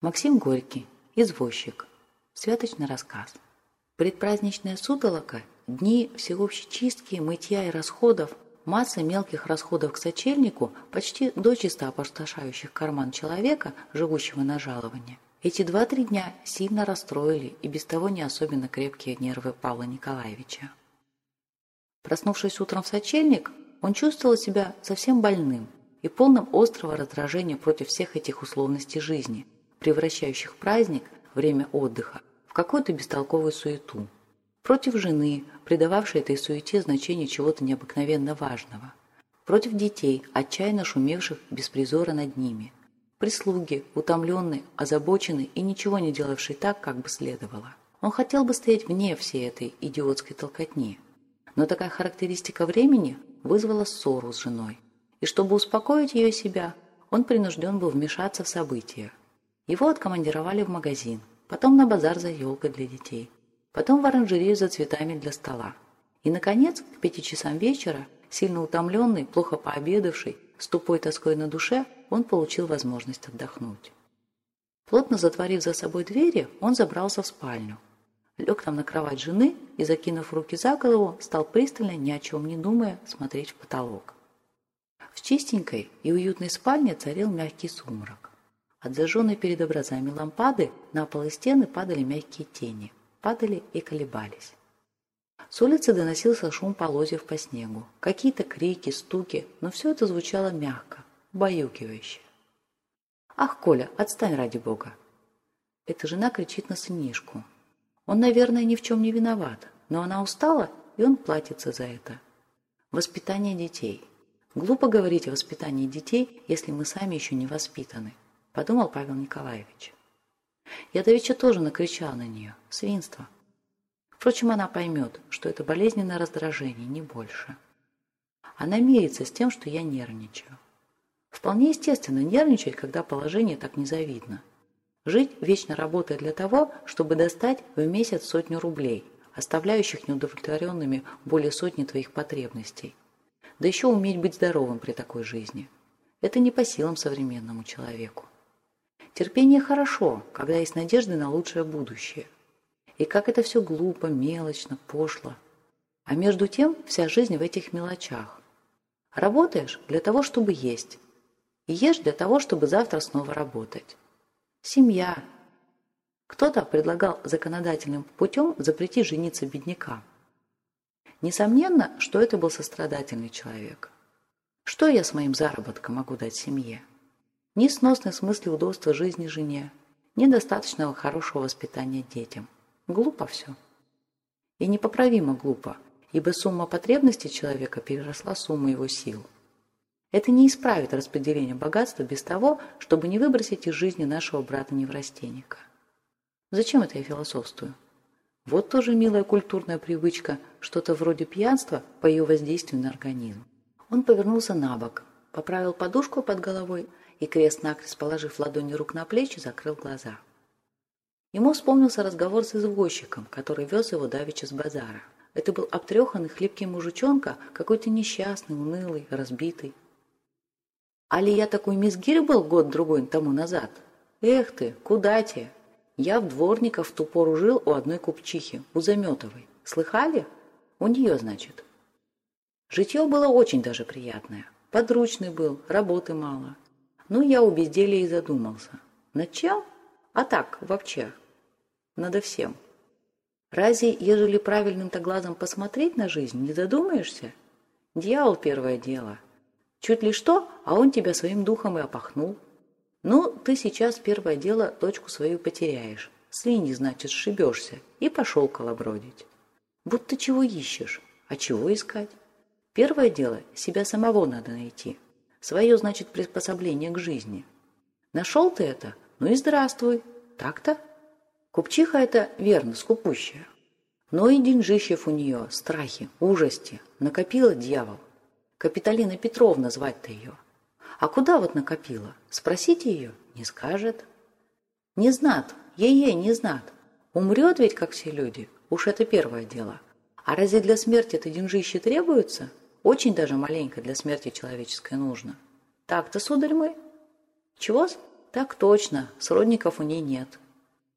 Максим Горький, извозчик. Святочный рассказ. Предпраздничная сутолока, дни всеобщей чистки, мытья и расходов, масса мелких расходов к сочельнику, почти дочисто опустошающих карман человека, живущего на жалование. Эти два-три дня сильно расстроили и без того не особенно крепкие нервы Павла Николаевича. Проснувшись утром в сочельник, он чувствовал себя совсем больным и полным острого раздражения против всех этих условностей жизни – превращающих праздник, время отдыха, в какую-то бестолковую суету. Против жены, придававшей этой суете значение чего-то необыкновенно важного. Против детей, отчаянно шумевших без призора над ними. Прислуги, утомленные, озабоченные и ничего не делавшие так, как бы следовало. Он хотел бы стоять вне всей этой идиотской толкотни. Но такая характеристика времени вызвала ссору с женой. И чтобы успокоить ее себя, он принужден был вмешаться в события. Его откомандировали в магазин, потом на базар за елкой для детей, потом в оранжерею за цветами для стола. И, наконец, к пяти часам вечера, сильно утомленный, плохо пообедавший, с тупой тоской на душе, он получил возможность отдохнуть. Плотно затворив за собой двери, он забрался в спальню. Лег там на кровать жены и, закинув руки за голову, стал пристально, ни о чем не думая, смотреть в потолок. В чистенькой и уютной спальне царил мягкий сумрак. От зажженной перед образами лампады на пол и стены падали мягкие тени. Падали и колебались. С улицы доносился шум полозьев по снегу. Какие-то крики, стуки, но все это звучало мягко, убаюкивающе. «Ах, Коля, отстань ради бога!» Эта жена кричит на сынишку. Он, наверное, ни в чем не виноват, но она устала, и он платится за это. Воспитание детей. Глупо говорить о воспитании детей, если мы сами еще не воспитаны подумал Павел Николаевич. Я давеча тоже накричал на нее. Свинство. Впрочем, она поймет, что это болезненное раздражение, не больше. Она мирится с тем, что я нервничаю. Вполне естественно нервничать, когда положение так незавидно. Жить, вечно работая для того, чтобы достать в месяц сотню рублей, оставляющих неудовлетворенными более сотни твоих потребностей. Да еще уметь быть здоровым при такой жизни. Это не по силам современному человеку. Терпение хорошо, когда есть надежды на лучшее будущее. И как это все глупо, мелочно, пошло. А между тем вся жизнь в этих мелочах. Работаешь для того, чтобы есть. И ешь для того, чтобы завтра снова работать. Семья. Кто-то предлагал законодательным путем запретить жениться беднякам. Несомненно, что это был сострадательный человек. Что я с моим заработком могу дать семье? Ни сносной смысле удобства жизни жене, ни достаточного хорошего воспитания детям. Глупо все. И непоправимо глупо, ибо сумма потребностей человека переросла сумму его сил. Это не исправит распределение богатства без того, чтобы не выбросить из жизни нашего брата-неврастенника. Зачем это я философствую? Вот тоже милая культурная привычка, что-то вроде пьянства по ее воздействию на организм. Он повернулся на бок, поправил подушку под головой и крест-накрест, положив ладони рук на плечи, закрыл глаза. Ему вспомнился разговор с извозчиком, который вез его давеча с базара. Это был обтреханный хлипкий мужичонка, какой-то несчастный, унылый, разбитый. «Али я такой мизгирь был год-другой тому назад? Эх ты, куда те? Я в дворниках в ту пору жил у одной купчихи, у Заметовой. Слыхали? У нее, значит». Житье было очень даже приятное. Подручный был, работы мало. Ну, я у безделия и задумался. Над чем? А так, вообще. Надо всем. Разве, ежели правильным-то глазом посмотреть на жизнь, не задумаешься? Дьявол первое дело. Чуть ли что, а он тебя своим духом и опахнул. Ну, ты сейчас первое дело дочку свою потеряешь. Свиньи, значит, сшибешься. И пошел колобродить. Будто чего ищешь, а чего искать? Первое дело, себя самого надо найти. Свое, значит, приспособление к жизни. Нашел ты это? Ну и здравствуй. Так-то? Купчиха это верно, скупущая. Но и деньжищев у нее, страхи, ужасти. Накопила дьявол. Капиталина Петровна звать-то ее. А куда вот накопила? Спросите ее, не скажет. Не знат, ей-ей не знат. Умрет ведь, как все люди. Уж это первое дело. А разве для смерти это деньжище требуется? Очень даже маленько для смерти человеческой нужно. Так-то, сударь мой? Чего-с? Так точно, сродников у ней нет.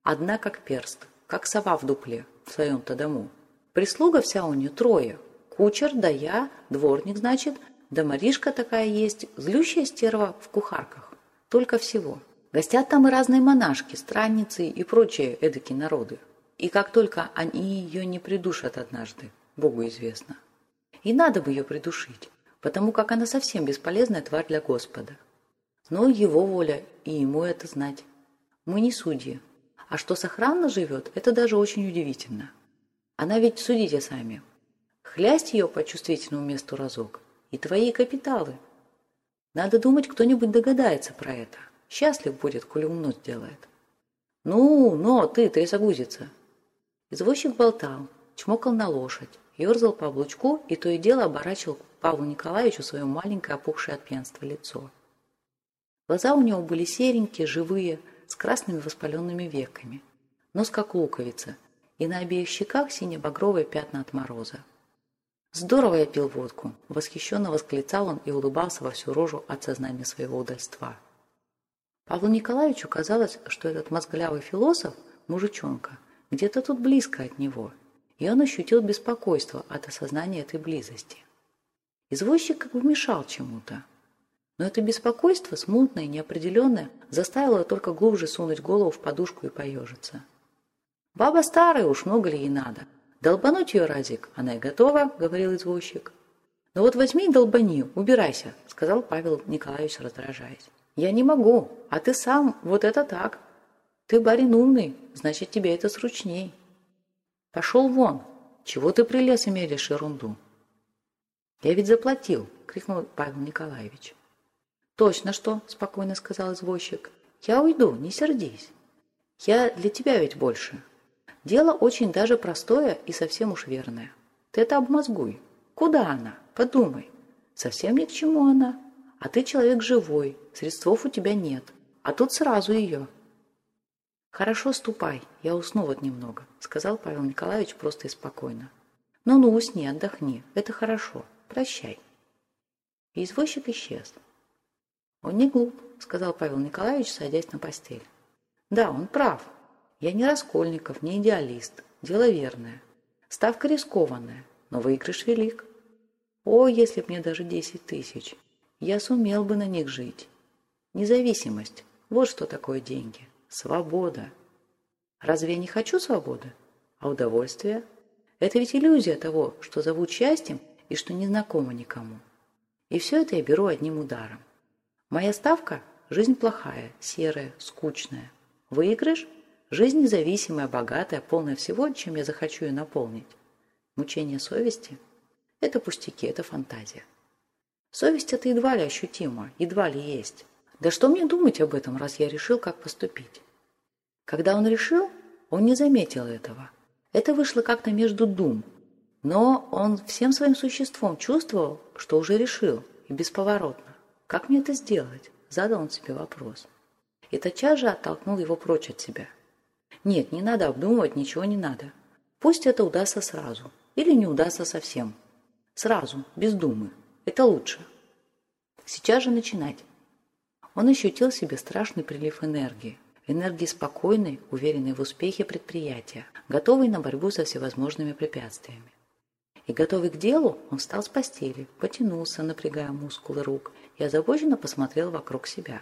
Одна как перст, как сова в дупле в своем-то дому. Прислуга вся у нее трое. Кучер, да я, дворник, значит, да Маришка такая есть, злющая стерва в кухарках. Только всего. Гостят там и разные монашки, странницы и прочие эдакие народы. И как только они ее не придушат однажды, Богу известно. И надо бы ее придушить, потому как она совсем бесполезная тварь для Господа. Но его воля, и ему это знать. Мы не судьи. А что сохранно живет, это даже очень удивительно. Она ведь, судите сами, хлясть ее по чувствительному месту разок, и твои капиталы. Надо думать, кто-нибудь догадается про это. Счастлив будет, коли умно сделает. Ну, но ты, трясогузица. Извозчик болтал, чмокал на лошадь, ерзал по облучку и то и дело оборачивал Павлу Николаевичу свое маленькое опухшее от пьянства лицо. Глаза у него были серенькие, живые, с красными воспаленными веками, нос как луковица, и на обеих щеках сине-багровые пятна от мороза. «Здорово я пил водку!» – восхищенно восклицал он и улыбался во всю рожу от сознания своего удальства. Павлу Николаевичу казалось, что этот мозглявый философ, мужичонка, где-то тут близко от него, и он ощутил беспокойство от осознания этой близости. Извозчик как бы мешал чему-то, но это беспокойство, смутное и неопределенное, заставило только глубже сунуть голову в подушку и поежиться. «Баба старая, уж много ли ей надо? Долбануть ее, Разик, она и готова», — говорил извозчик. «Ну вот возьми и долбани, убирайся», — сказал Павел Николаевич, раздражаясь. «Я не могу, а ты сам, вот это так. Ты барин умный, значит, тебе это сручней». «Пошел вон! Чего ты прилез и меришь ерунду?» «Я ведь заплатил!» — крикнул Павел Николаевич. «Точно что?» – спокойно сказал извозчик. «Я уйду, не сердись. Я для тебя ведь больше. Дело очень даже простое и совсем уж верное. Ты это обмозгуй. Куда она? Подумай. Совсем ни к чему она. А ты человек живой, средств у тебя нет. А тут сразу ее». «Хорошо, ступай, я усну вот немного», – сказал Павел Николаевич просто и спокойно. «Ну-ну, усни, отдохни, это хорошо. Прощай». И извозчик исчез. «Он не глуп», — сказал Павел Николаевич, садясь на постель. «Да, он прав. Я не Раскольников, не идеалист. Дело верное. Ставка рискованная, но выигрыш велик. О, если б мне даже десять тысяч! Я сумел бы на них жить. Независимость – вот что такое деньги. Свобода. Разве я не хочу свободы? А удовольствие? Это ведь иллюзия того, что зовут счастьем и что не знакомо никому. И все это я беру одним ударом. Моя ставка – жизнь плохая, серая, скучная. Выигрыш – жизнь независимая, богатая, полная всего, чем я захочу ее наполнить. Мучение совести – это пустяки, это фантазия. Совесть – это едва ли ощутимо, едва ли есть. Да что мне думать об этом, раз я решил, как поступить? Когда он решил, он не заметил этого. Это вышло как-то между дум. Но он всем своим существом чувствовал, что уже решил, и бесповоротно. «Как мне это сделать?» – задал он себе вопрос. И тотчас же оттолкнул его прочь от себя. «Нет, не надо обдумывать, ничего не надо. Пусть это удастся сразу. Или не удастся совсем. Сразу, без думы. Это лучше. Сейчас же начинать». Он ощутил в себе страшный прилив энергии. Энергии спокойной, уверенной в успехе предприятия, готовой на борьбу со всевозможными препятствиями. И готовый к делу, он встал с постели, потянулся, напрягая мускулы рук, и озабоченно посмотрел вокруг себя.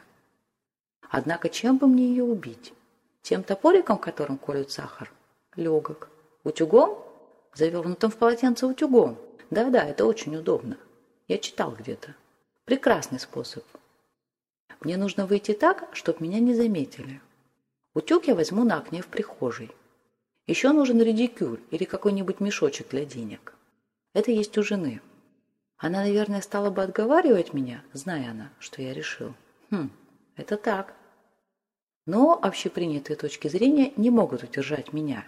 Однако чем бы мне ее убить? Тем топориком, которым колют сахар? Легок. Утюгом? Завернутым в полотенце утюгом. Да-да, это очень удобно. Я читал где-то. Прекрасный способ. Мне нужно выйти так, чтобы меня не заметили. Утюг я возьму на окне в прихожей. Еще нужен редикюль или какой-нибудь мешочек для денег. Это есть у жены. Она, наверное, стала бы отговаривать меня, зная она, что я решил. Хм, это так. Но общепринятые точки зрения не могут удержать меня,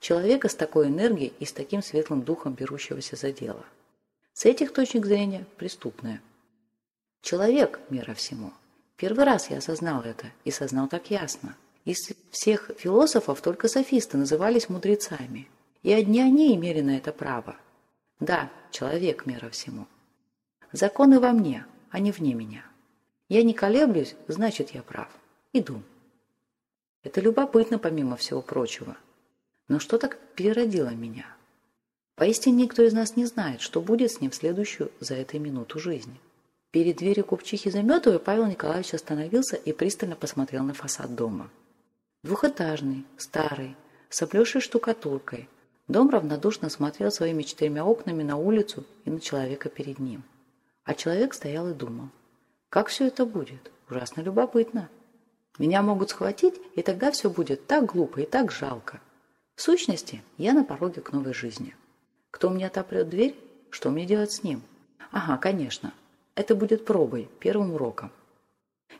человека с такой энергией и с таким светлым духом берущегося за дело. С этих точек зрения преступное. Человек – мера всему. Первый раз я осознал это, и сознал так ясно. Из всех философов только софисты назывались мудрецами, и одни они имели на это право. Да, человек – мера всему. Законы во мне, а не вне меня. Я не колеблюсь, значит, я прав. Иду. Это любопытно, помимо всего прочего. Но что так переродило меня? Поистине никто из нас не знает, что будет с ним в следующую за этой минуту жизни. Перед дверью купчихи Заметовой Павел Николаевич остановился и пристально посмотрел на фасад дома. Двухэтажный, старый, с облезшей штукатуркой. Дом равнодушно смотрел своими четырьмя окнами на улицу и на человека перед ним. А человек стоял и думал. Как все это будет? Ужасно любопытно. Меня могут схватить, и тогда все будет так глупо и так жалко. В сущности, я на пороге к новой жизни. Кто мне отопрет дверь? Что мне делать с ним? Ага, конечно. Это будет пробой, первым уроком.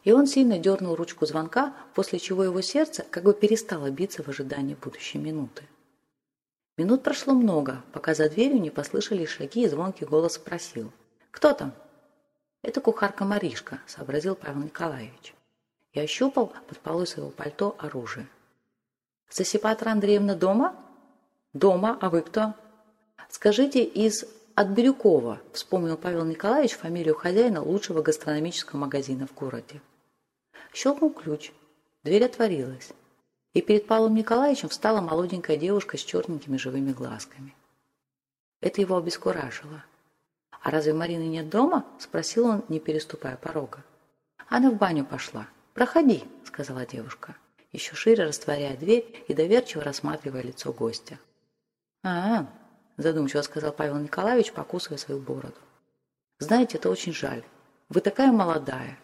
И он сильно дернул ручку звонка, после чего его сердце как бы перестало биться в ожидании будущей минуты. Минут прошло много, пока за дверью не послышались шаги и звонкий голос спросил. «Кто там?» «Это кухарка Маришка», — сообразил Павел Николаевич. И ощупал под полой своего пальто оружие. «Засипатра Андреевна дома?» «Дома, а вы кто?» «Скажите, из от Бирюкова», — вспомнил Павел Николаевич фамилию хозяина лучшего гастрономического магазина в городе. Щелкнул ключ. Дверь отворилась. И перед Павлом Николаевичем встала молоденькая девушка с черненькими живыми глазками. Это его обескуражило. «А разве Марины нет дома?» — спросил он, не переступая порога. «Она в баню пошла. Проходи», — сказала девушка, еще шире растворяя дверь и доверчиво рассматривая лицо гостя. «А, -а задумчиво сказал Павел Николаевич, покусывая свою бороду. «Знаете, это очень жаль. Вы такая молодая.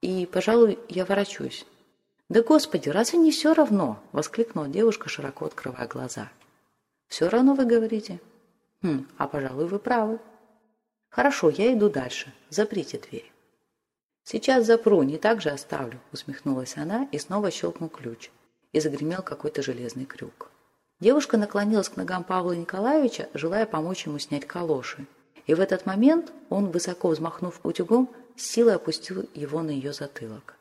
И, пожалуй, я ворочусь». «Да, Господи, разве не все равно?» — воскликнула девушка, широко открывая глаза. «Все равно вы говорите?» «Хм, а, пожалуй, вы правы». «Хорошо, я иду дальше. Заприте дверь». «Сейчас запру, не так же оставлю», — усмехнулась она и снова щелкнул ключ. И загремел какой-то железный крюк. Девушка наклонилась к ногам Павла Николаевича, желая помочь ему снять калоши. И в этот момент он, высоко взмахнув утюгом, с силой опустил его на ее затылок.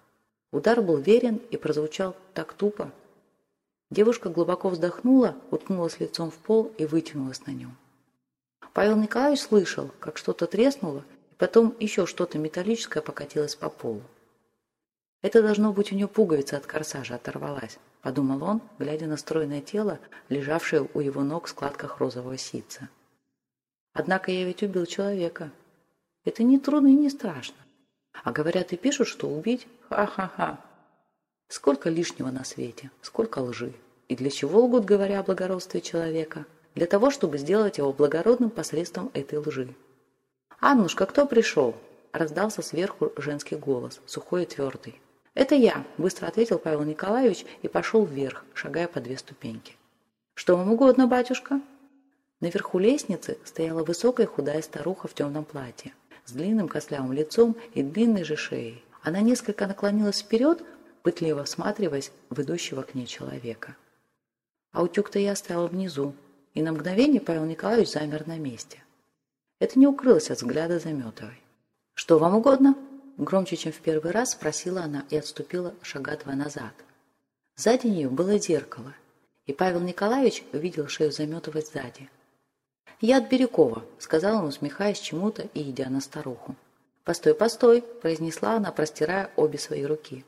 Удар был верен и прозвучал так тупо. Девушка глубоко вздохнула, уткнулась лицом в пол и вытянулась на нем. Павел Николаевич слышал, как что-то треснуло, и потом еще что-то металлическое покатилось по полу. Это должно быть у нее пуговица от корсажа оторвалась подумал он, глядя на стройное тело, лежавшее у его ног в складках розового ситца. Однако я ведь убил человека. Это не трудно и не страшно. А говорят и пишут, что убить – ха-ха-ха. Сколько лишнего на свете, сколько лжи. И для чего лгут, говоря о благородстве человека? Для того, чтобы сделать его благородным посредством этой лжи. «Аннушка, кто пришел?» – раздался сверху женский голос, сухой и твердый. «Это я», – быстро ответил Павел Николаевич и пошел вверх, шагая по две ступеньки. «Что вам угодно, батюшка?» Наверху лестницы стояла высокая худая старуха в темном платье, с длинным костлявым лицом и длинной же шеей. Она несколько наклонилась вперед, пытливо всматриваясь в идущего к ней человека. А утюг-то я оставил внизу, и на мгновение Павел Николаевич замер на месте. Это не укрылось от взгляда Заметовой. «Что вам угодно?» Громче, чем в первый раз, спросила она и отступила шага два назад. Сзади нее было зеркало, и Павел Николаевич увидел шею заметывать сзади. «Я от Бирюкова», — сказал он, усмехаясь чему-то и идя на старуху. «Постой, постой», — произнесла она, простирая обе свои руки.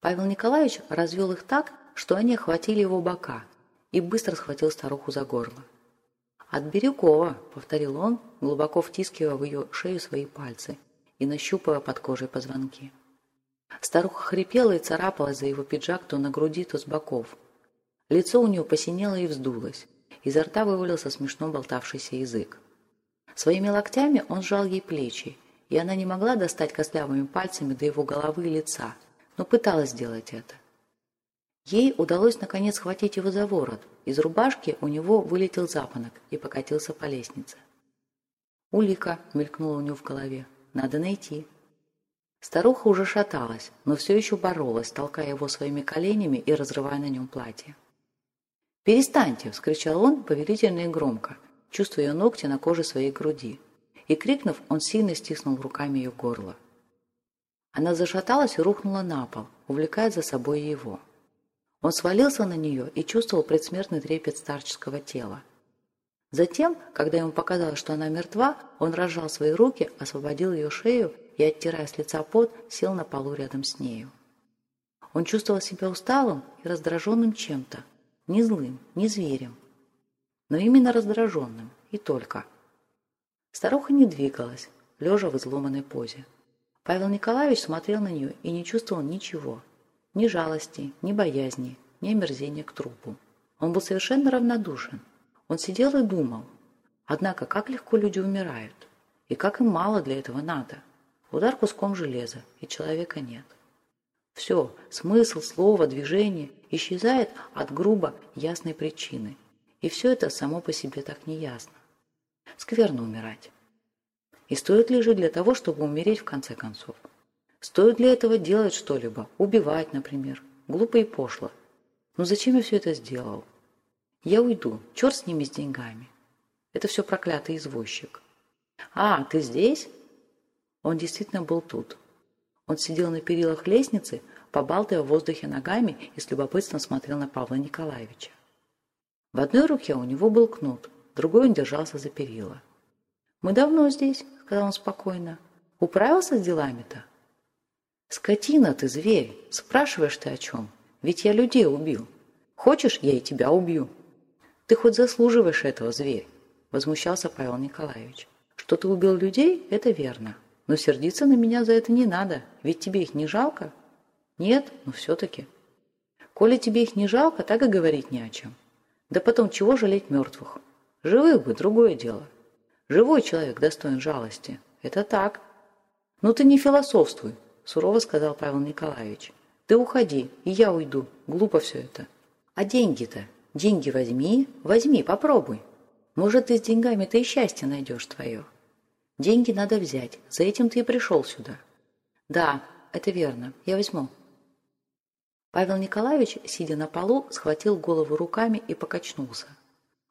Павел Николаевич развел их так, что они охватили его бока, и быстро схватил старуху за горло. «От Бирюкова», — повторил он, глубоко втискивая в ее шею свои пальцы, и нащупывая под кожей позвонки. Старуха хрипела и царапалась за его пиджак то на груди, то с боков. Лицо у нее посинело и вздулось. Изо рта вывалился смешно болтавшийся язык. Своими локтями он сжал ей плечи, и она не могла достать костлявыми пальцами до его головы и лица, но пыталась сделать это. Ей удалось наконец схватить его за ворот. Из рубашки у него вылетел запонок и покатился по лестнице. «Улика!» — мелькнула у него в голове. Надо найти. Старуха уже шаталась, но все еще боролась, толкая его своими коленями и разрывая на нем платье. «Перестаньте!» – вскричал он повелительно и громко, чувствуя ногти на коже своей груди. И, крикнув, он сильно стиснул руками ее горло. Она зашаталась и рухнула на пол, увлекая за собой его. Он свалился на нее и чувствовал предсмертный трепет старческого тела. Затем, когда ему показалось, что она мертва, он разжал свои руки, освободил ее шею и, оттирая с лица пот, сел на полу рядом с нею. Он чувствовал себя усталым и раздраженным чем-то, не злым, не зверем, но именно раздраженным, и только. Старуха не двигалась, лежа в изломанной позе. Павел Николаевич смотрел на нее и не чувствовал ничего. Ни жалости, ни боязни, ни омерзения к трупу. Он был совершенно равнодушен. Он сидел и думал. Однако, как легко люди умирают. И как им мало для этого надо. Удар куском железа, и человека нет. Все, смысл, слово, движение исчезает от грубо ясной причины. И все это само по себе так неясно. Скверно умирать. И стоит ли жить для того, чтобы умереть в конце концов? Стоит ли этого делать что-либо? Убивать, например. Глупо и пошло. Но зачем я все это сделал? Я уйду. Черт с ними, с деньгами. Это все проклятый извозчик. А, ты здесь? Он действительно был тут. Он сидел на перилах лестницы, побалтывая в воздухе ногами и с любопытством смотрел на Павла Николаевича. В одной руке у него был кнут, другой он держался за перила. «Мы давно здесь», — сказал он спокойно. «Управился с делами-то?» «Скотина ты, зверь! Спрашиваешь ты о чем? Ведь я людей убил. Хочешь, я и тебя убью?» «Ты хоть заслуживаешь этого, зверь?» — возмущался Павел Николаевич. «Что ты убил людей, это верно. Но сердиться на меня за это не надо, ведь тебе их не жалко?» «Нет, но все-таки». «Коли тебе их не жалко, так и говорить не о чем. Да потом, чего жалеть мертвых? Живых бы, другое дело. Живой человек достоин жалости. Это так. Ну ты не философствуй, сурово сказал Павел Николаевич. Ты уходи, и я уйду. Глупо все это. А деньги-то? Деньги возьми, возьми, попробуй. Может, ты с деньгами-то и счастье найдешь твое. Деньги надо взять, за этим ты и пришел сюда. Да, это верно, я возьму. Павел Николаевич, сидя на полу, схватил голову руками и покачнулся.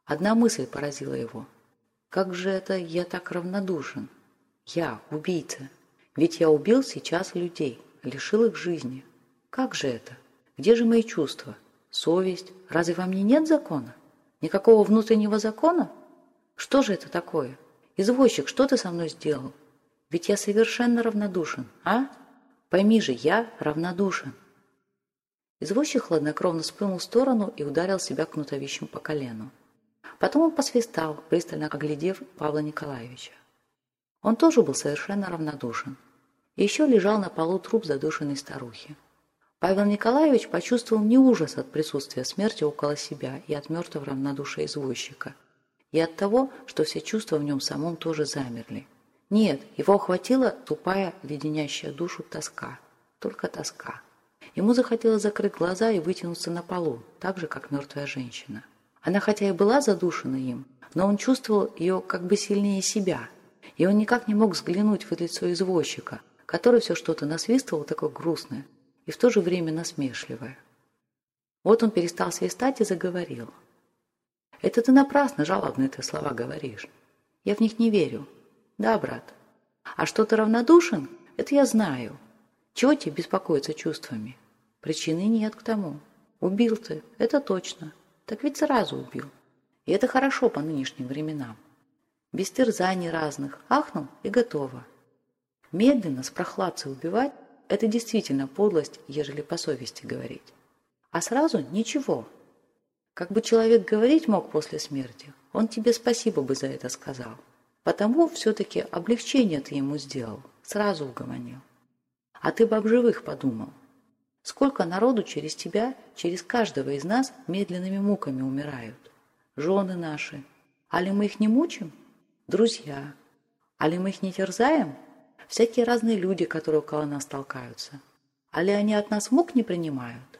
Одна мысль поразила его. «Как же это я так равнодушен? Я, убийца. Ведь я убил сейчас людей, лишил их жизни. Как же это? Где же мои чувства? Совесть? Разве во мне нет закона? Никакого внутреннего закона? Что же это такое? Извозчик, что ты со мной сделал? Ведь я совершенно равнодушен, а? Пойми же, я равнодушен. Извозчик хладнокровно спрыгнул в сторону и ударил себя кнутовищем по колену. Потом он посвистал, пристально оглядев Павла Николаевича. Он тоже был совершенно равнодушен. еще лежал на полу труп задушенной старухи. Павел Николаевич почувствовал не ужас от присутствия смерти около себя и от мертвого равнодушия извозчика, и от того, что все чувства в нем самом тоже замерли. Нет, его охватила тупая, леденящая душу тоска. Только тоска. Ему захотелось закрыть глаза и вытянуться на полу, так же, как мертвая женщина. Она хотя и была задушена им, но он чувствовал ее как бы сильнее себя, и он никак не мог взглянуть в лицо извозчика, который все что-то насвистывал такое грустное и в то же время насмешливое. Вот он перестал свистать и заговорил. «Это ты напрасно жалобные ты слова говоришь. Я в них не верю. Да, брат. А что ты равнодушен, это я знаю. Чего тебе беспокоиться чувствами? Причины нет к тому. Убил ты, это точно. Так ведь сразу убил. И это хорошо по нынешним временам. Без терзаний разных. Ахнул и готово. Медленно, с прохладцей убивать – это действительно подлость, ежели по совести говорить. А сразу ничего. Как бы человек говорить мог после смерти, он тебе спасибо бы за это сказал. Потому все-таки облегчение ты ему сделал, сразу угомонил. А ты бы об живых подумал. Сколько народу через тебя, через каждого из нас медленными муками умирают. Жены наши. А ли мы их не мучим? Друзья. А ли мы их не терзаем? Всякие разные люди, которые около нас толкаются. А ли они от нас мук не принимают?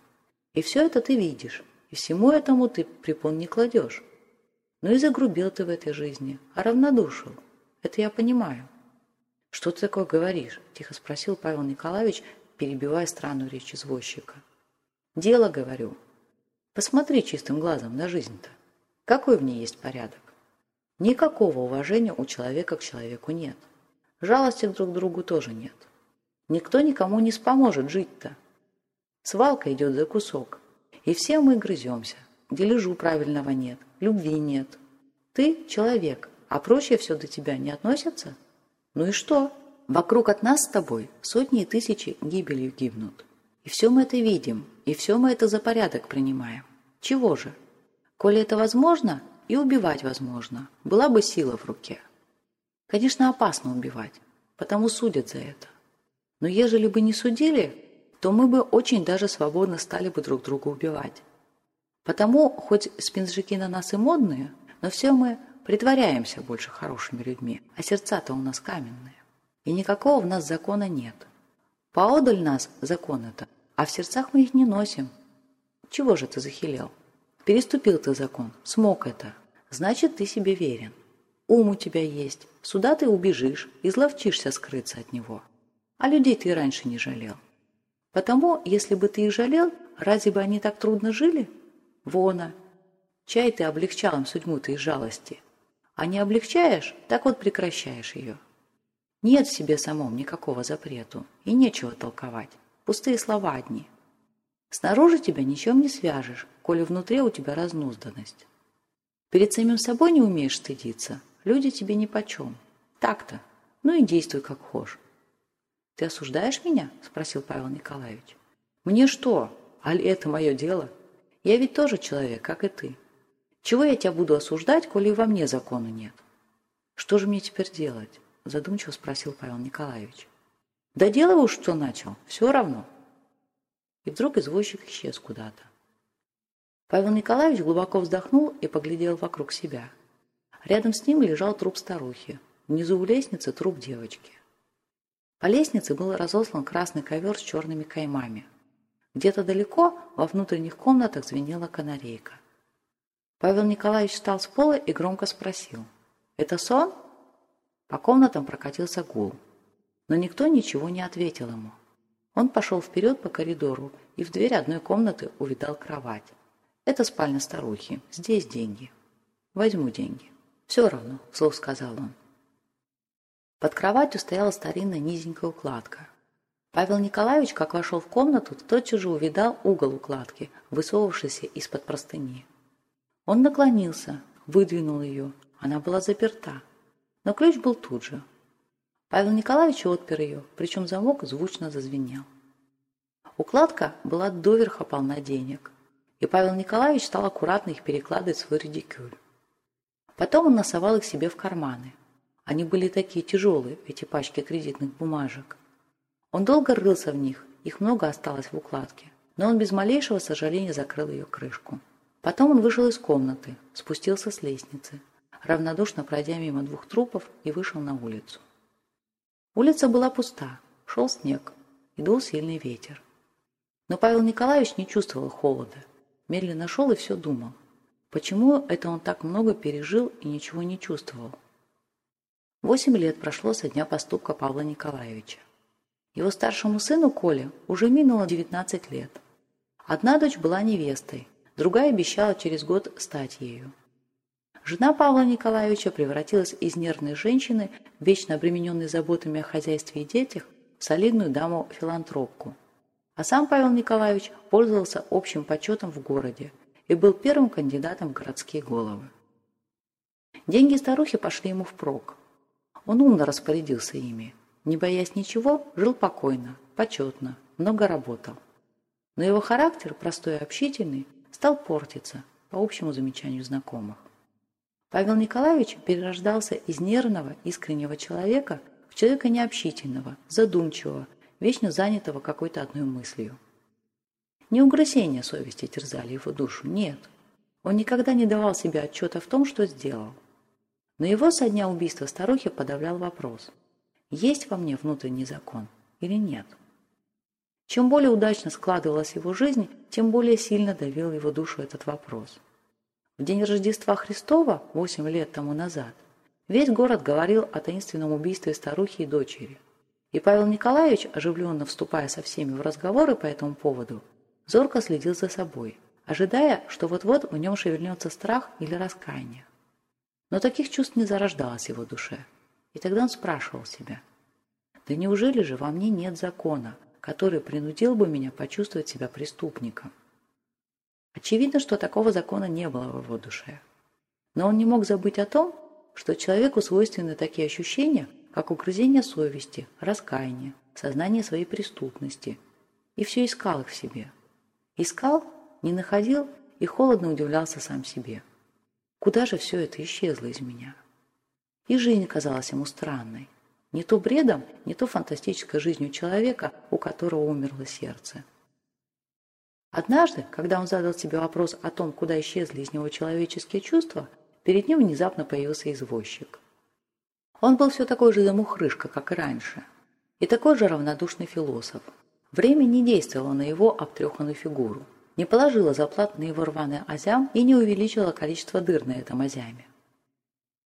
И все это ты видишь, и всему этому ты препон не кладешь. Ну и загрубил ты в этой жизни, а равнодушил. Это я понимаю. «Что ты такое говоришь?» – тихо спросил Павел Николаевич, перебивая странную речь извозчика. «Дело, говорю. Посмотри чистым глазом на жизнь-то. Какой в ней есть порядок? Никакого уважения у человека к человеку нет. Жалости друг к другу тоже нет. Никто никому не споможет жить-то. Свалка идет за кусок, и все мы грыземся. Дележу правильного нет, любви нет. Ты человек, а прочее все до тебя не относится?» Ну и что? Вокруг от нас с тобой сотни и тысячи гибелью гибнут. И все мы это видим, и все мы это за порядок принимаем. Чего же? Коли это возможно, и убивать возможно, была бы сила в руке. Конечно, опасно убивать, потому судят за это. Но ежели бы не судили, то мы бы очень даже свободно стали бы друг друга убивать. Потому, хоть спинжики на нас и модные, но все мы притворяемся больше хорошими людьми, а сердца-то у нас каменные. И никакого в нас закона нет. Поодаль нас закон это, а в сердцах мы их не носим. Чего же ты захилел? Переступил ты закон, смог это. Значит, ты себе верен. Ум у тебя есть, сюда ты убежишь, изловчишься скрыться от него. А людей ты раньше не жалел. Потому, если бы ты их жалел, разве бы они так трудно жили? Вона. Чай ты облегчал им судьбу-то из жалости. А не облегчаешь, так вот прекращаешь ее. Нет в себе самом никакого запрету, и нечего толковать. Пустые слова одни. Снаружи тебя ничем не свяжешь, коли внутри у тебя разнузданность. Перед самим собой не умеешь стыдиться, люди тебе нипочем. Так-то. Ну и действуй как хочешь. «Ты осуждаешь меня?» – спросил Павел Николаевич. «Мне что? Аль это мое дело? Я ведь тоже человек, как и ты. Чего я тебя буду осуждать, коли во мне закона нет?» «Что же мне теперь делать?» – задумчиво спросил Павел Николаевич. «Да делай уж, что начал, все равно». И вдруг извозчик исчез куда-то. Павел Николаевич глубоко вздохнул и поглядел вокруг себя. Рядом с ним лежал труп старухи, внизу у лестницы труп девочки. По лестнице был разослан красный ковер с черными каймами. Где-то далеко, во внутренних комнатах, звенела канарейка. Павел Николаевич встал с пола и громко спросил. «Это сон?» По комнатам прокатился гул. Но никто ничего не ответил ему. Он пошел вперед по коридору и в дверь одной комнаты увидал кровать. «Это спальня старухи. Здесь деньги. Возьму деньги. Все равно», — вслух сказал он. Под кроватью стояла старинная низенькая укладка. Павел Николаевич, как вошел в комнату, тотчас же увидал угол укладки, высовывавшийся из-под простыни. Он наклонился, выдвинул ее. Она была заперта, но ключ был тут же. Павел Николаевич отпер ее, причем замок звучно зазвенел. Укладка была доверха полна денег, и Павел Николаевич стал аккуратно их перекладывать в свой редикюль. Потом он носовал их себе в карманы. Они были такие тяжелые, эти пачки кредитных бумажек. Он долго рылся в них, их много осталось в укладке, но он без малейшего сожаления закрыл ее крышку. Потом он вышел из комнаты, спустился с лестницы, равнодушно пройдя мимо двух трупов и вышел на улицу. Улица была пуста, шел снег и дул сильный ветер. Но Павел Николаевич не чувствовал холода, медленно шел и все думал. Почему это он так много пережил и ничего не чувствовал? Восемь лет прошло со дня поступка Павла Николаевича. Его старшему сыну Коле уже минуло 19 лет. Одна дочь была невестой, другая обещала через год стать ею. Жена Павла Николаевича превратилась из нервной женщины, вечно обремененной заботами о хозяйстве и детях, в солидную даму-филантропку. А сам Павел Николаевич пользовался общим почетом в городе и был первым кандидатом в городские головы. Деньги старухи пошли ему впрок. Он умно распорядился ими. Не боясь ничего, жил покойно, почетно, много работал. Но его характер, простой и общительный, стал портиться, по общему замечанию знакомых. Павел Николаевич перерождался из нервного, искреннего человека в человека необщительного, задумчивого, вечно занятого какой-то одной мыслью. Не угрызения совести терзали его душу, нет. Он никогда не давал себе отчета в том, что сделал. Но его со дня убийства старухи подавлял вопрос, есть во мне внутренний закон или нет. Чем более удачно складывалась его жизнь, тем более сильно давил его душу этот вопрос. В день Рождества Христова, 8 лет тому назад, весь город говорил о таинственном убийстве старухи и дочери. И Павел Николаевич, оживленно вступая со всеми в разговоры по этому поводу, зорко следил за собой, ожидая, что вот-вот в нем шевельнется страх или раскаяние. Но таких чувств не зарождалось в его душе. И тогда он спрашивал себя, «Да неужели же во мне нет закона, который принудил бы меня почувствовать себя преступником?» Очевидно, что такого закона не было в его душе. Но он не мог забыть о том, что человеку свойственны такие ощущения, как угрызение совести, раскаяние, сознание своей преступности. и все искал их в себе. Искал, не находил и холодно удивлялся сам себе. Куда же все это исчезло из меня? И жизнь казалась ему странной. Не то бредом, не то фантастической жизнью человека, у которого умерло сердце. Однажды, когда он задал себе вопрос о том, куда исчезли из него человеческие чувства, перед ним внезапно появился извозчик. Он был все такой же замухрышка, как и раньше, и такой же равнодушный философ. Время не действовало на его обтреханную фигуру, не положило заплат на его рваный азям и не увеличило количество дыр на этом азяме.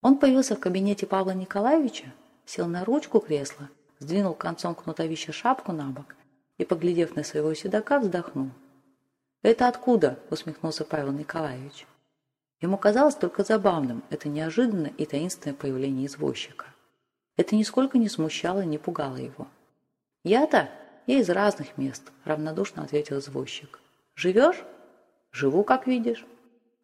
Он появился в кабинете Павла Николаевича, сел на ручку кресла, сдвинул концом кнутовища шапку на бок и, поглядев на своего седока, вздохнул. «Это откуда?» – усмехнулся Павел Николаевич. Ему казалось только забавным это неожиданное и таинственное появление извозчика. Это нисколько не смущало и не пугало его. «Я-то? Я из разных мест», – равнодушно ответил извозчик. «Живешь?» «Живу, как видишь».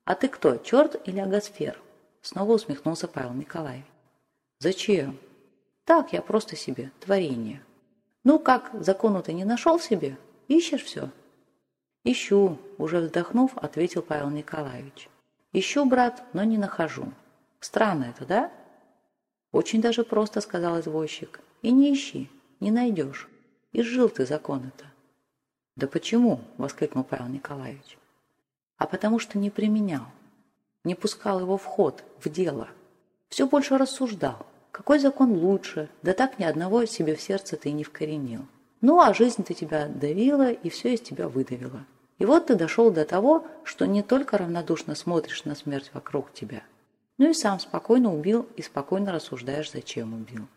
«А ты кто, черт или агосфер?» Снова усмехнулся Павел Николаевич. «Зачем?» «Так, я просто себе, творение». «Ну как, закону ты не нашел себе? Ищешь все?» «Ищу», – уже вздохнув, ответил Павел Николаевич. «Ищу, брат, но не нахожу. Странно это, да?» «Очень даже просто», – сказал извозчик. «И не ищи, не найдешь. Изжил ты закон это». «Да почему?» – воскликнул Павел Николаевич. «А потому что не применял, не пускал его в ход, в дело. Все больше рассуждал, какой закон лучше, да так ни одного себе в сердце ты и не вкоренил. Ну, а жизнь-то тебя давила и все из тебя выдавила. И вот ты дошел до того, что не только равнодушно смотришь на смерть вокруг тебя, но и сам спокойно убил и спокойно рассуждаешь, зачем убил.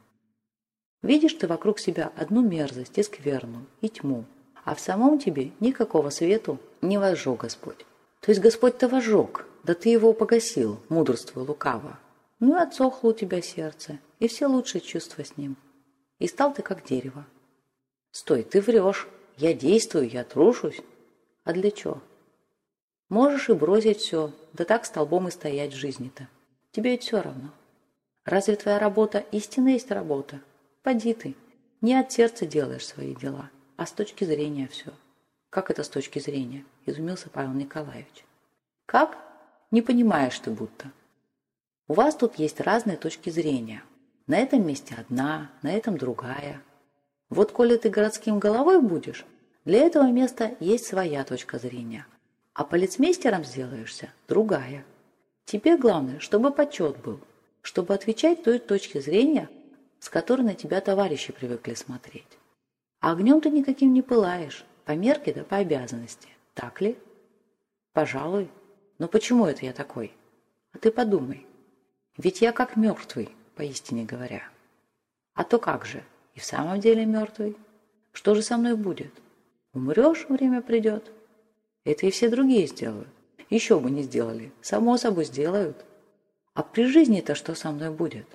Видишь ты вокруг себя одну мерзость и скверну, и тьму, а в самом тебе никакого свету не возжег Господь. То есть Господь-то возжег, да ты его погасил, мудрствуя лукаво. Ну и отсохло у тебя сердце, и все лучшие чувства с ним. И стал ты как дерево. Стой, ты врешь. Я действую, я трушусь. А для чего? Можешь и бросить все, да так столбом и стоять в жизни-то. Тебе ведь все равно. Разве твоя работа истинная есть работа? Поди ты. Не от сердца делаешь свои дела, а с точки зрения все. Как это с точки зрения? Изумился Павел Николаевич. Как? Не понимаешь ты будто. У вас тут есть разные точки зрения. На этом месте одна, на этом другая. Вот коли ты городским головой будешь, для этого места есть своя точка зрения, а полицмейстером сделаешься – другая. Тебе главное, чтобы почет был, чтобы отвечать той точке зрения, с которой на тебя товарищи привыкли смотреть. А огнем ты никаким не пылаешь, по мерке да по обязанности, так ли? Пожалуй. Но почему это я такой? А ты подумай. Ведь я как мертвый, поистине говоря. А то как же, и в самом деле мертвый? Что же со мной будет? Умрешь, время придет. Это и все другие сделают. Еще бы не сделали. Само собой сделают. А при жизни-то что со мной будет?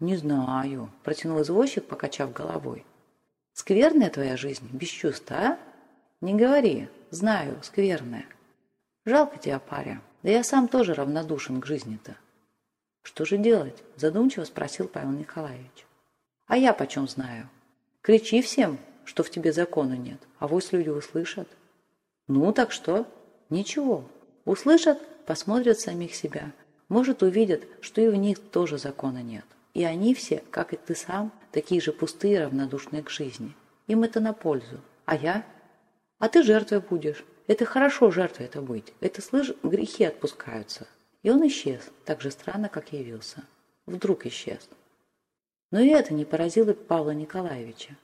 Не знаю, протянул извозчик, покачав головой. Скверная твоя жизнь, без чувств, а? Не говори, знаю, скверная. Жалко тебя, паря. Да я сам тоже равнодушен к жизни-то. Что же делать? Задумчиво спросил Павел Николаевич. А я почем знаю? Кричи всем, что в тебе закона нет, а вось люди услышат. Ну, так что? Ничего. Услышат, посмотрят самих себя. Может, увидят, что и в них тоже закона нет. И они все, как и ты сам, такие же пустые и равнодушные к жизни. Им это на пользу. А я? А ты жертвой будешь. Это хорошо жертвой это быть. Это, слышь, грехи отпускаются. И он исчез, так же странно, как явился. Вдруг исчез. Но и это не поразило Павла Николаевича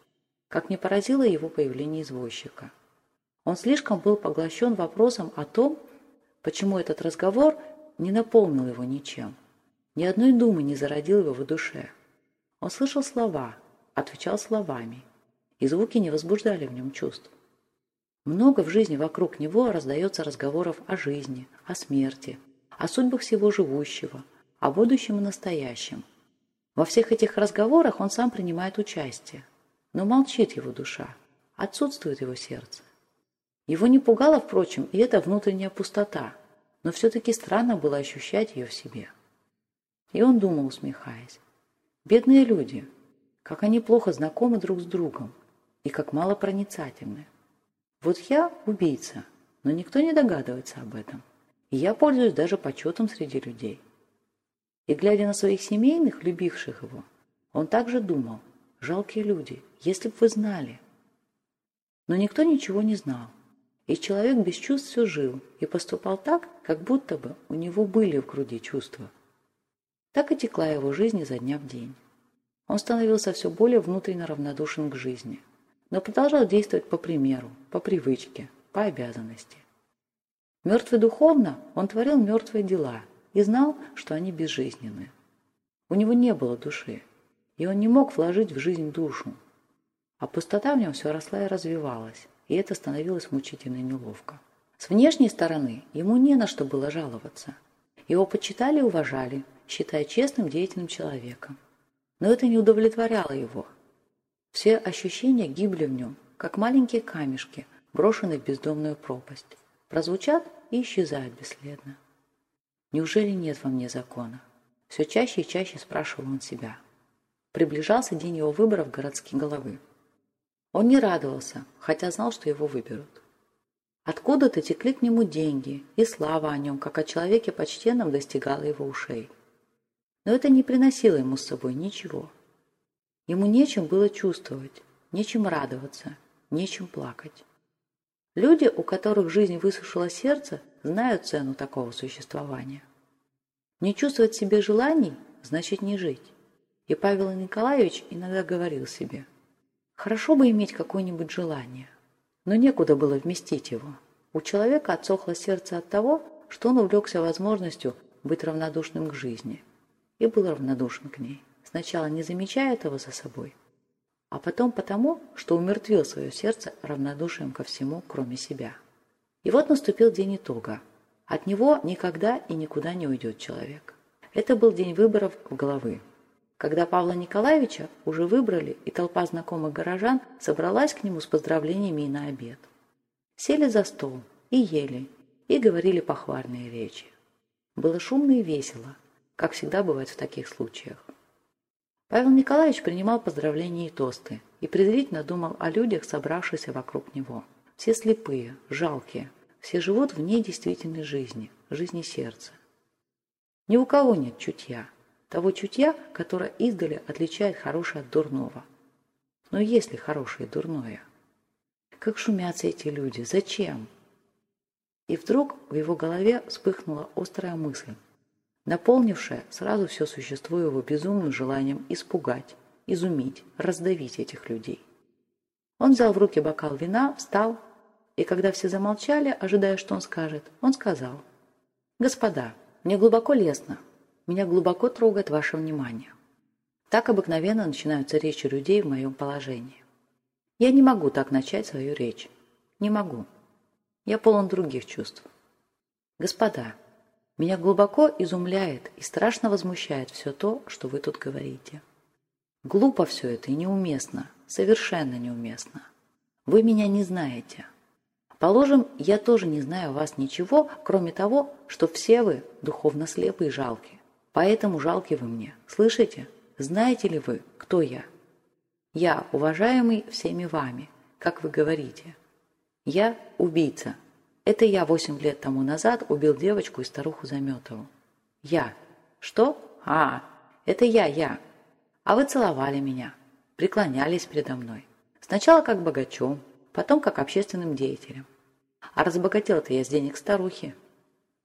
как не поразило его появление извозчика. Он слишком был поглощен вопросом о том, почему этот разговор не наполнил его ничем. Ни одной думы не зародил его в душе. Он слышал слова, отвечал словами, и звуки не возбуждали в нем чувств. Много в жизни вокруг него раздается разговоров о жизни, о смерти, о судьбах всего живущего, о будущем и настоящем. Во всех этих разговорах он сам принимает участие, но молчит его душа, отсутствует его сердце. Его не пугала, впрочем, и эта внутренняя пустота, но все-таки странно было ощущать ее в себе. И он думал, усмехаясь, бедные люди, как они плохо знакомы друг с другом и как мало проницательны. Вот я убийца, но никто не догадывается об этом. И я пользуюсь даже почетом среди людей. И глядя на своих семейных, любивших его, он также думал, жалкие люди, если бы вы знали. Но никто ничего не знал. И человек без чувств все жил и поступал так, как будто бы у него были в груди чувства. Так и текла его жизнь изо дня в день. Он становился все более внутренне равнодушен к жизни, но продолжал действовать по примеру, по привычке, по обязанности. Мертвый духовно, он творил мертвые дела и знал, что они безжизненны. У него не было души, и он не мог вложить в жизнь душу. А пустота в нем все росла и развивалась, и это становилось мучительно неловко. С внешней стороны ему не на что было жаловаться. Его почитали и уважали, считая честным, деятельным человеком. Но это не удовлетворяло его. Все ощущения гибли в нем, как маленькие камешки, брошенные в бездомную пропасть. Прозвучат и исчезают бесследно. Неужели нет во мне закона? Все чаще и чаще спрашивал он себя. Приближался день его выборов городские головы. Он не радовался, хотя знал, что его выберут. Откуда-то текли к нему деньги, и слава о нем, как о человеке почтенном, достигала его ушей. Но это не приносило ему с собой ничего. Ему нечем было чувствовать, нечем радоваться, нечем плакать. Люди, у которых жизнь высушила сердце, знают цену такого существования. Не чувствовать себе желаний – значит не жить. И Павел Николаевич иногда говорил себе, хорошо бы иметь какое-нибудь желание, но некуда было вместить его. У человека отсохло сердце от того, что он увлекся возможностью быть равнодушным к жизни и был равнодушен к ней, сначала не замечая этого за собой, а потом потому, что умертвил свое сердце равнодушием ко всему, кроме себя. И вот наступил день итога. От него никогда и никуда не уйдет человек. Это был день выборов в головы когда Павла Николаевича уже выбрали, и толпа знакомых горожан собралась к нему с поздравлениями и на обед. Сели за стол и ели, и говорили похвальные речи. Было шумно и весело, как всегда бывает в таких случаях. Павел Николаевич принимал поздравления и тосты и презрительно думал о людях, собравшихся вокруг него. Все слепые, жалкие, все живут вне действительной жизни, жизни сердца. Ни у кого нет чутья, того чутья, которое издали отличает хорошее от дурного. Но есть ли хорошее и дурное? Как шумятся эти люди? Зачем? И вдруг в его голове вспыхнула острая мысль, наполнившая сразу все существо его безумным желанием испугать, изумить, раздавить этих людей. Он взял в руки бокал вина, встал, и когда все замолчали, ожидая, что он скажет, он сказал, «Господа, мне глубоко лестно, меня глубоко трогает ваше внимание. Так обыкновенно начинаются речи людей в моем положении. Я не могу так начать свою речь. Не могу. Я полон других чувств. Господа, меня глубоко изумляет и страшно возмущает все то, что вы тут говорите. Глупо все это и неуместно, совершенно неуместно. Вы меня не знаете. Положим, я тоже не знаю вас ничего, кроме того, что все вы духовно слепы и жалки. Поэтому жалки вы мне. Слышите? Знаете ли вы, кто я? Я, уважаемый всеми вами, как вы говорите. Я убийца. Это я восемь лет тому назад убил девочку и старуху Заметову. Я. Что? А, это я, я. А вы целовали меня, преклонялись передо мной. Сначала как богачом, потом как общественным деятелем. А разбогател-то я с денег старухи.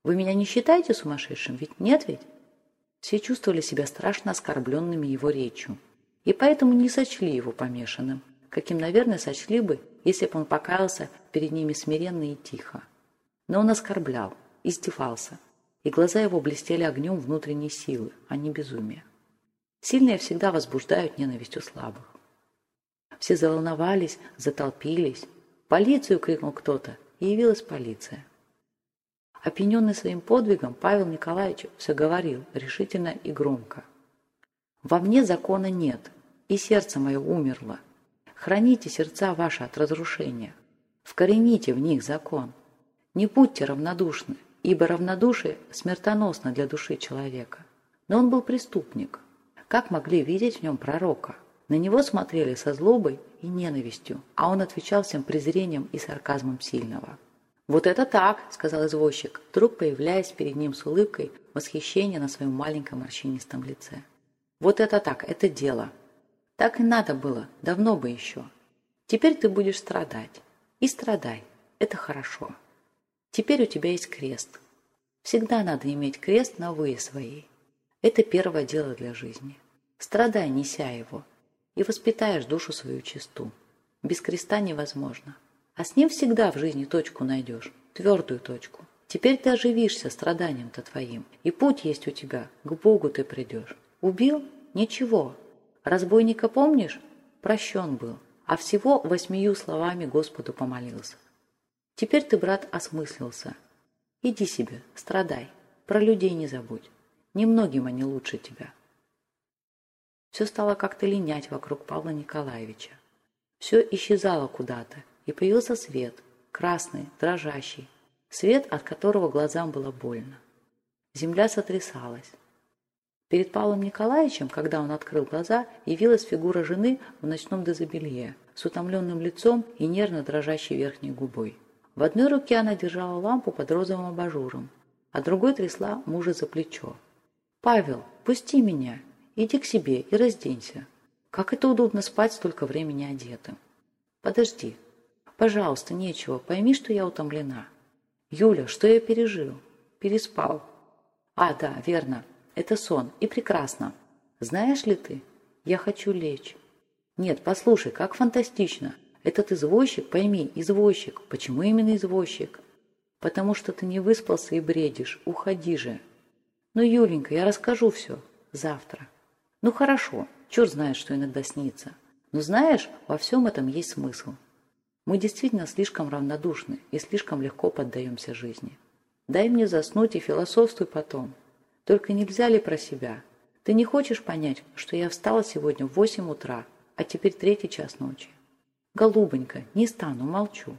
Вы меня не считаете сумасшедшим? Ведь нет ведь? Все чувствовали себя страшно оскорбленными его речью, и поэтому не сочли его помешанным, каким, наверное, сочли бы, если бы он покаялся перед ними смиренно и тихо. Но он оскорблял, издевался, и глаза его блестели огнем внутренней силы, а не безумия. Сильные всегда возбуждают ненависть у слабых. Все заволновались, затолпились. «Полицию!» — крикнул кто-то, и явилась полиция. Опьяненный своим подвигом, Павел Николаевич все говорил решительно и громко. «Во мне закона нет, и сердце мое умерло. Храните сердца ваши от разрушения. Вкорените в них закон. Не будьте равнодушны, ибо равнодушие смертоносно для души человека. Но он был преступник. Как могли видеть в нем пророка? На него смотрели со злобой и ненавистью, а он отвечал всем презрением и сарказмом сильного. «Вот это так!» – сказал извозчик, вдруг появляясь перед ним с улыбкой восхищения на своем маленьком морщинистом лице. «Вот это так! Это дело! Так и надо было, давно бы еще. Теперь ты будешь страдать. И страдай. Это хорошо. Теперь у тебя есть крест. Всегда надо иметь крест на вы своей. Это первое дело для жизни. Страдай, неся его, и воспитаешь душу свою чисту. Без креста невозможно. А с ним всегда в жизни точку найдешь, твердую точку. Теперь ты оживишься страданием-то твоим, и путь есть у тебя, к Богу ты придешь. Убил? Ничего. Разбойника помнишь? Прощен был, а всего восьмию словами Господу помолился. Теперь ты, брат, осмыслился. Иди себе, страдай, про людей не забудь. Немногим они лучше тебя. Все стало как-то линять вокруг Павла Николаевича. Все исчезало куда-то, и появился свет, красный, дрожащий, свет, от которого глазам было больно. Земля сотрясалась. Перед Павлом Николаевичем, когда он открыл глаза, явилась фигура жены в ночном дезобелье, с утомленным лицом и нервно дрожащей верхней губой. В одной руке она держала лампу под розовым абажуром, а другой трясла мужа за плечо. «Павел, пусти меня! Иди к себе и разденься. Как это удобно спать столько времени одетым!» «Подожди, Пожалуйста, нечего, пойми, что я утомлена. Юля, что я пережил? Переспал. А, да, верно, это сон, и прекрасно. Знаешь ли ты, я хочу лечь. Нет, послушай, как фантастично. Этот извозчик, пойми, извозчик. Почему именно извозчик? Потому что ты не выспался и бредишь. Уходи же. Ну, Юленька, я расскажу все. Завтра. Ну, хорошо. Черт знает, что иногда снится. Но знаешь, во всем этом есть смысл. Мы действительно слишком равнодушны и слишком легко поддаемся жизни. Дай мне заснуть и философствуй потом. Только нельзя ли про себя? Ты не хочешь понять, что я встала сегодня в восемь утра, а теперь третий час ночи? Голубонька, не стану, молчу.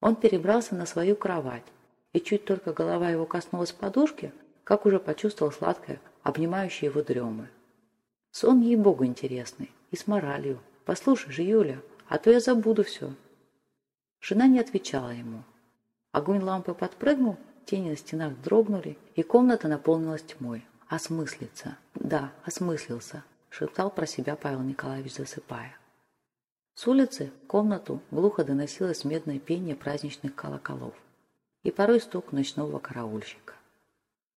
Он перебрался на свою кровать, и чуть только голова его коснулась подушки, как уже почувствовал сладкое, обнимающее его дремы. Сон ей-богу интересный, и с моралью. Послушай же, Юля, а то я забуду все. Жена не отвечала ему. Огонь лампы подпрыгнул, тени на стенах дрогнули, и комната наполнилась тьмой. «Осмыслиться! Да, осмыслился!» – шептал про себя Павел Николаевич, засыпая. С улицы в комнату глухо доносилось медное пение праздничных колоколов и порой стук ночного караульщика.